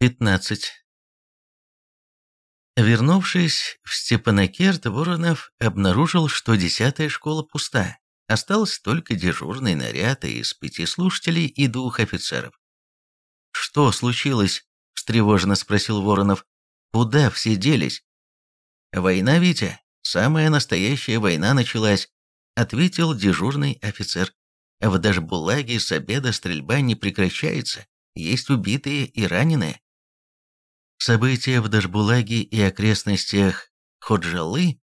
15. Вернувшись в Степанакерт, Воронов обнаружил, что десятая школа пуста. Остался только дежурный наряд из пяти слушателей и двух офицеров. «Что случилось?» – встревоженно спросил Воронов. «Куда все делись?» «Война, Витя. Самая настоящая война началась», – ответил дежурный офицер. «В Дашбулаге с обеда стрельба не прекращается. Есть убитые и раненые. События в Дашбулаге и окрестностях Ходжалы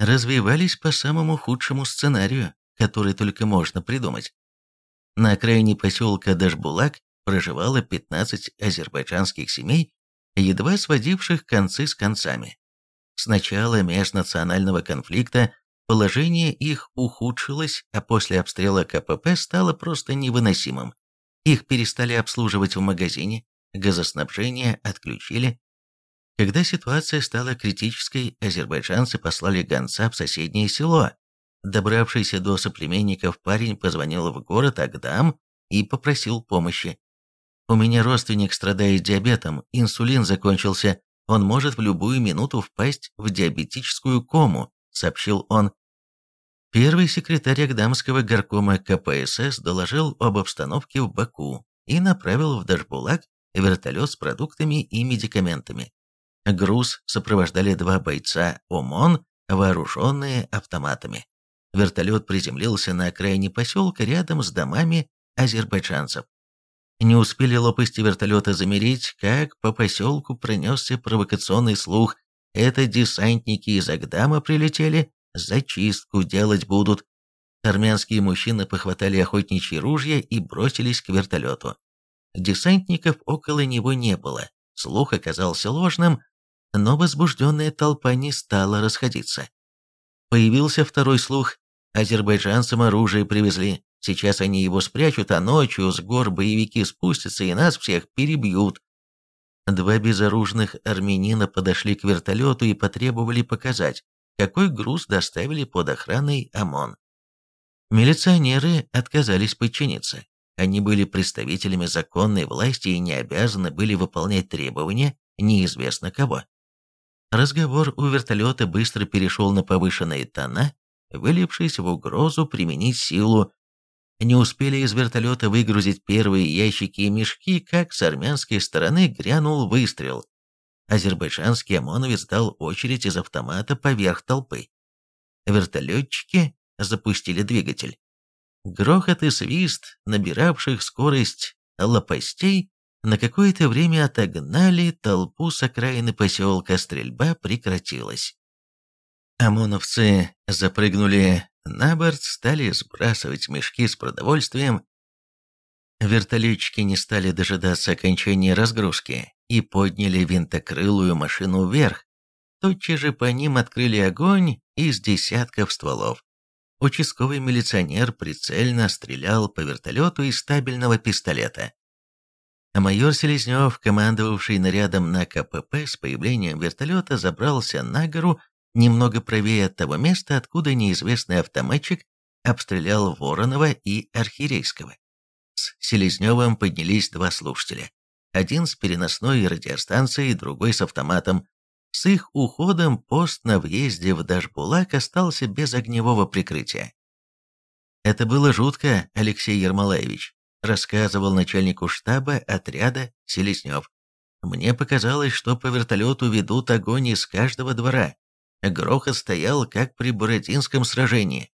развивались по самому худшему сценарию, который только можно придумать. На окраине поселка Дашбулак проживало 15 азербайджанских семей, едва сводивших концы с концами. С начала межнационального конфликта положение их ухудшилось, а после обстрела КПП стало просто невыносимым. Их перестали обслуживать в магазине, газоснабжение отключили. Когда ситуация стала критической, азербайджанцы послали гонца в соседнее село. Добравшийся до соплеменников парень позвонил в город Агдам и попросил помощи. «У меня родственник страдает диабетом, инсулин закончился, он может в любую минуту впасть в диабетическую кому», — сообщил он. Первый секретарь Агдамского горкома КПСС доложил об обстановке в Баку и направил в Дашбулак вертолет с продуктами и медикаментами. Груз сопровождали два бойца ОМОН, вооруженные автоматами. Вертолет приземлился на окраине поселка рядом с домами азербайджанцев. Не успели лопасти вертолета замереть, как по поселку пронесся провокационный слух. Это десантники из Агдама прилетели, зачистку делать будут. Армянские мужчины похватали охотничьи ружья и бросились к вертолету. Десантников около него не было, слух оказался ложным, но возбужденная толпа не стала расходиться. Появился второй слух, азербайджанцам оружие привезли, сейчас они его спрячут, а ночью с гор боевики спустятся и нас всех перебьют. Два безоружных армянина подошли к вертолету и потребовали показать, какой груз доставили под охраной ОМОН. Милиционеры отказались подчиниться. Они были представителями законной власти и не обязаны были выполнять требования неизвестно кого. Разговор у вертолета быстро перешел на повышенные тона, вылившись в угрозу применить силу. Не успели из вертолета выгрузить первые ящики и мешки, как с армянской стороны грянул выстрел. Азербайджанский ОМОНовец дал очередь из автомата поверх толпы. Вертолетчики запустили двигатель. Грохот и свист, набиравших скорость лопастей, на какое-то время отогнали толпу с окраины поселка, стрельба прекратилась. ОМОНовцы запрыгнули на борт, стали сбрасывать мешки с продовольствием. Вертолетчики не стали дожидаться окончания разгрузки и подняли винтокрылую машину вверх. Тотчас же по ним открыли огонь из десятков стволов. Участковый милиционер прицельно стрелял по вертолету из стабильного пистолета. А майор Селезнев, командовавший нарядом на КПП, с появлением вертолета забрался на гору немного правее от того места, откуда неизвестный автоматчик обстрелял Воронова и Архирейского. С Селезневым поднялись два слушателя. Один с переносной радиостанцией, другой с автоматом. С их уходом пост на въезде в Дашбулак остался без огневого прикрытия. «Это было жутко, Алексей Ермолаевич», рассказывал начальнику штаба отряда Селезнев. «Мне показалось, что по вертолету ведут огонь из каждого двора. Грохот стоял, как при Бородинском сражении.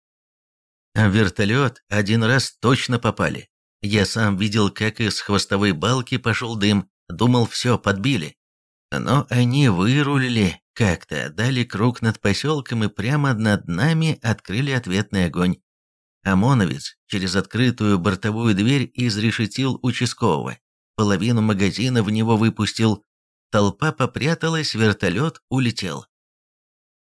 А в вертолет один раз точно попали. Я сам видел, как из хвостовой балки пошел дым, думал, все, подбили. Но они вырулили как-то, дали круг над поселком и прямо над нами открыли ответный огонь. ОМОНовец через открытую бортовую дверь изрешетил участкового. Половину магазина в него выпустил. Толпа попряталась, вертолет улетел.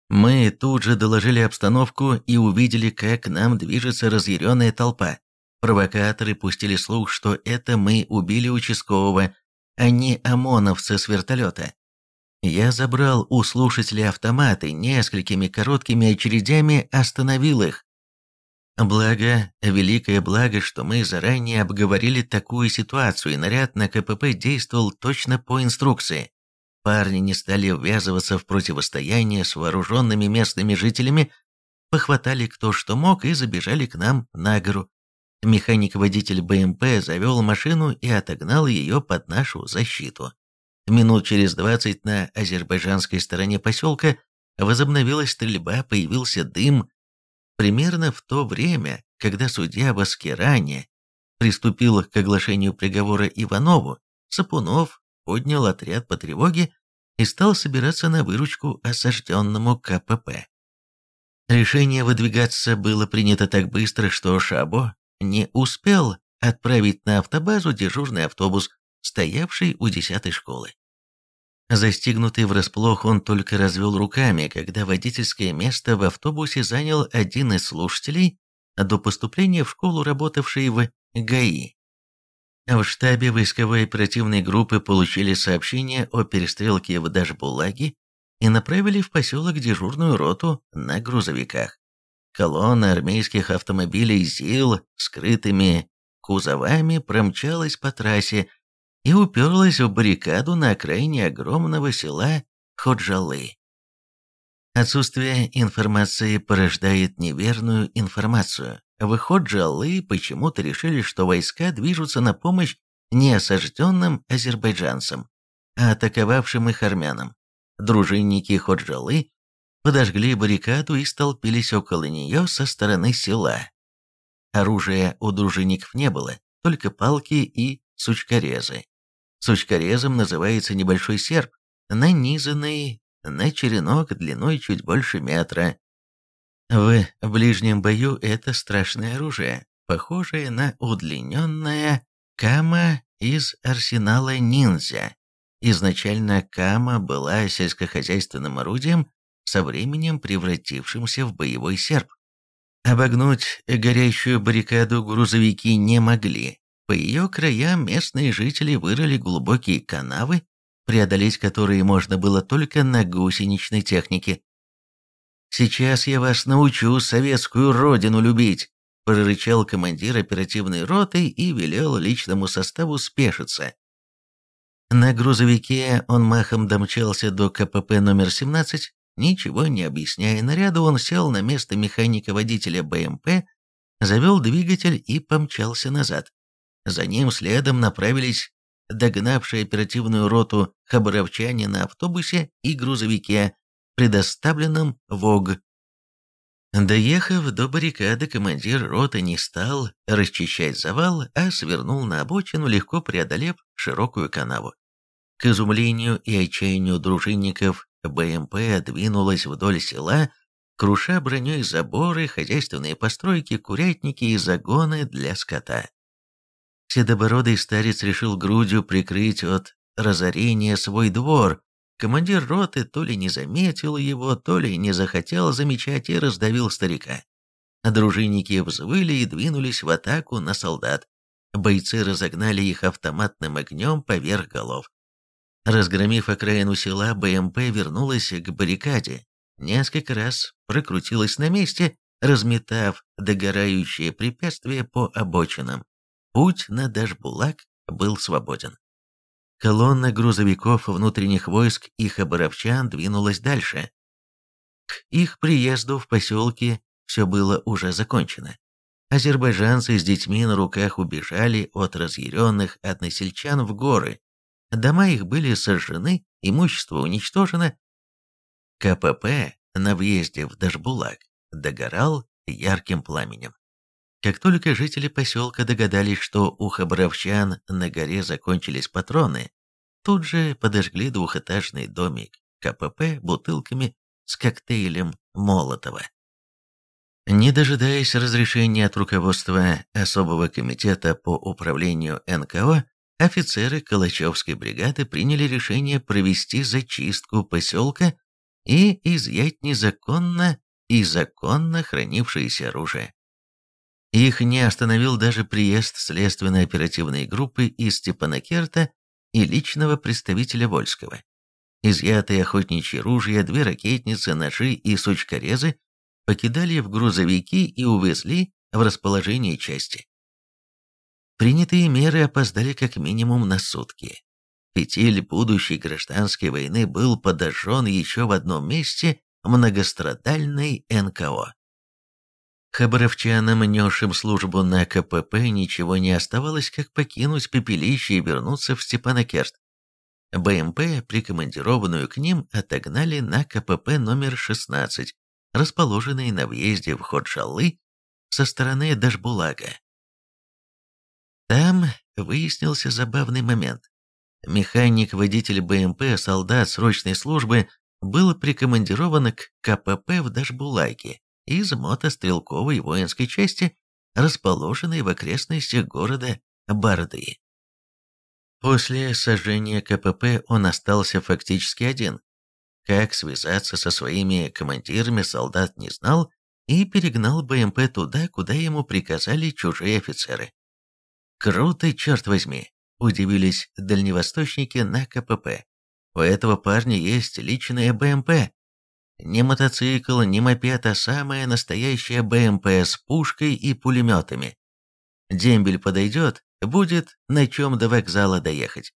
Мы тут же доложили обстановку и увидели, как к нам движется разъяренная толпа. Провокаторы пустили слух, что это мы убили участкового, а не ОМОНовца с вертолета. Я забрал у слушателей автоматы, несколькими короткими очередями остановил их. Благо, великое благо, что мы заранее обговорили такую ситуацию, и наряд на КПП действовал точно по инструкции. Парни не стали ввязываться в противостояние с вооруженными местными жителями, похватали кто что мог и забежали к нам на гору. Механик-водитель БМП завел машину и отогнал ее под нашу защиту. Минут через двадцать на азербайджанской стороне поселка возобновилась стрельба, появился дым, Примерно в то время, когда судья в Аскеране приступил к оглашению приговора Иванову, Сапунов поднял отряд по тревоге и стал собираться на выручку осажденному КПП. Решение выдвигаться было принято так быстро, что Шабо не успел отправить на автобазу дежурный автобус, стоявший у десятой школы. Застигнутый врасплох, он только развел руками, когда водительское место в автобусе занял один из слушателей, до поступления в школу работавший в ГАИ. В штабе войсковой оперативной группы получили сообщение о перестрелке в Дашбулаге и направили в поселок дежурную роту на грузовиках. Колонна армейских автомобилей ЗИЛ скрытыми кузовами промчалась по трассе, и уперлась в баррикаду на окраине огромного села Ходжалы. Отсутствие информации порождает неверную информацию. В Ходжалы почему-то решили, что войска движутся на помощь не осажденным азербайджанцам, а атаковавшим их армянам. Дружинники Ходжалы подожгли баррикаду и столпились около нее со стороны села. Оружия у дружинников не было, только палки и сучкорезы. Сучкорезом называется небольшой серп, нанизанный на черенок длиной чуть больше метра. В ближнем бою это страшное оружие, похожее на удлиненное кама из арсенала ниндзя. Изначально кама была сельскохозяйственным орудием, со временем превратившимся в боевой серп. Обогнуть горящую баррикаду грузовики не могли, по ее краям местные жители вырыли глубокие канавы, преодолеть которые можно было только на гусеничной технике. «Сейчас я вас научу советскую родину любить», – прорычал командир оперативной роты и велел личному составу спешиться. На грузовике он махом домчался до КПП номер 17, ничего не объясняя наряду, он сел на место механика-водителя БМП, завел двигатель и помчался назад. За ним следом направились догнавшие оперативную роту хабаровчане на автобусе и грузовике, предоставленном ВОГ. Доехав до баррикады, командир роты не стал расчищать завал, а свернул на обочину, легко преодолев широкую канаву. К изумлению и отчаянию дружинников БМП двинулась вдоль села, круша броней заборы, хозяйственные постройки, курятники и загоны для скота. Седобородый старец решил грудью прикрыть от разорения свой двор. Командир роты то ли не заметил его, то ли не захотел замечать и раздавил старика. Дружинники взвыли и двинулись в атаку на солдат. Бойцы разогнали их автоматным огнем поверх голов. Разгромив окраину села, БМП вернулась к баррикаде. Несколько раз прокрутилась на месте, разметав догорающие препятствия по обочинам. Путь на Дашбулак был свободен. Колонна грузовиков внутренних войск и хабаровчан двинулась дальше. К их приезду в поселке все было уже закончено. Азербайджанцы с детьми на руках убежали от разъяренных односельчан в горы. Дома их были сожжены, имущество уничтожено. КПП на въезде в Дашбулак догорал ярким пламенем. Как только жители поселка догадались, что у хабаровчан на горе закончились патроны, тут же подожгли двухэтажный домик КПП бутылками с коктейлем Молотова. Не дожидаясь разрешения от руководства особого комитета по управлению НКО, офицеры Калачевской бригады приняли решение провести зачистку поселка и изъять незаконно и законно хранившееся оружие. Их не остановил даже приезд следственной оперативной группы из Степанакерта и личного представителя Вольского. Изъятые охотничьи ружья, две ракетницы, ножи и сучкорезы покидали в грузовики и увезли в расположении части. Принятые меры опоздали как минимум на сутки. Фитиль будущей гражданской войны был подожжен еще в одном месте многострадальной НКО. Хабаровчанам, несшим службу на КПП, ничего не оставалось, как покинуть пепелище и вернуться в Степанакерт. БМП, прикомандированную к ним, отогнали на КПП номер 16, расположенный на въезде в Ходжалы со стороны Дашбулага. Там выяснился забавный момент. Механик-водитель БМП, солдат срочной службы, был прикомандирован к КПП в Дашбулаге из мотострелковой воинской части, расположенной в окрестностях города Барды. После сожжения КПП он остался фактически один. Как связаться со своими командирами солдат не знал и перегнал БМП туда, куда ему приказали чужие офицеры. «Круто, черт возьми!» – удивились дальневосточники на КПП. «У этого парня есть личная БМП, не мотоцикл, не мопед, а самая настоящая БМП с пушкой и пулеметами. Дембель подойдет, будет на чем до вокзала доехать.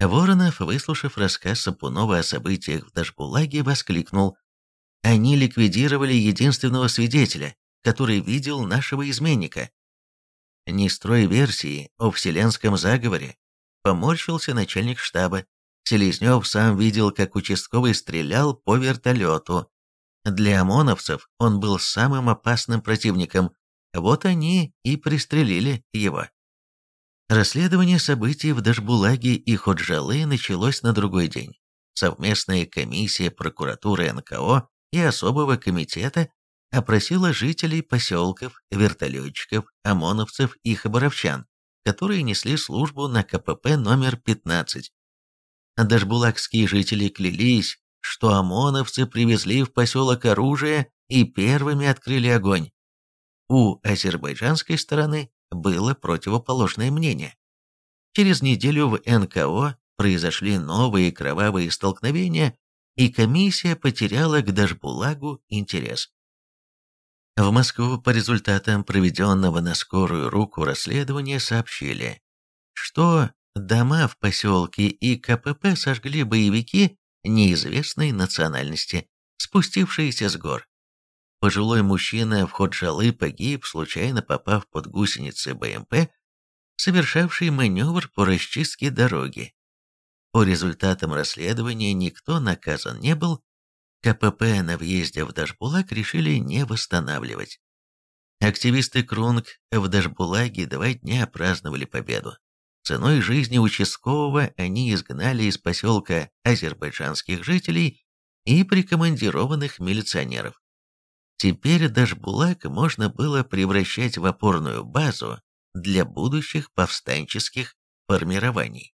Воронов, выслушав рассказ Сапунова о событиях в Дашбулаге, воскликнул. Они ликвидировали единственного свидетеля, который видел нашего изменника. Не строй версии о вселенском заговоре, поморщился начальник штаба. Селезнев сам видел, как участковый стрелял по вертолету. Для ОМОНовцев он был самым опасным противником, вот они и пристрелили его. Расследование событий в Дашбулаге и Ходжалы началось на другой день. Совместная комиссия прокуратуры НКО и особого комитета опросила жителей поселков, вертолетчиков, ОМОНовцев и хабаровчан, которые несли службу на КПП номер 15 Дашбулакские жители клялись, что ОМОНовцы привезли в поселок оружие и первыми открыли огонь. У азербайджанской стороны было противоположное мнение. Через неделю в НКО произошли новые кровавые столкновения, и комиссия потеряла к Дашбулагу интерес. В Москву по результатам проведенного на скорую руку расследования сообщили, что Дома в поселке и КПП сожгли боевики неизвестной национальности, спустившиеся с гор. Пожилой мужчина в Ходжалы погиб, случайно попав под гусеницы БМП, совершавший маневр по расчистке дороги. По результатам расследования никто наказан не был, КПП на въезде в Дашбулак решили не восстанавливать. Активисты Крунг в Дашбулаге два дня праздновали победу. Ценой жизни участкового они изгнали из поселка азербайджанских жителей и прикомандированных милиционеров. Теперь Дашбулак можно было превращать в опорную базу для будущих повстанческих формирований.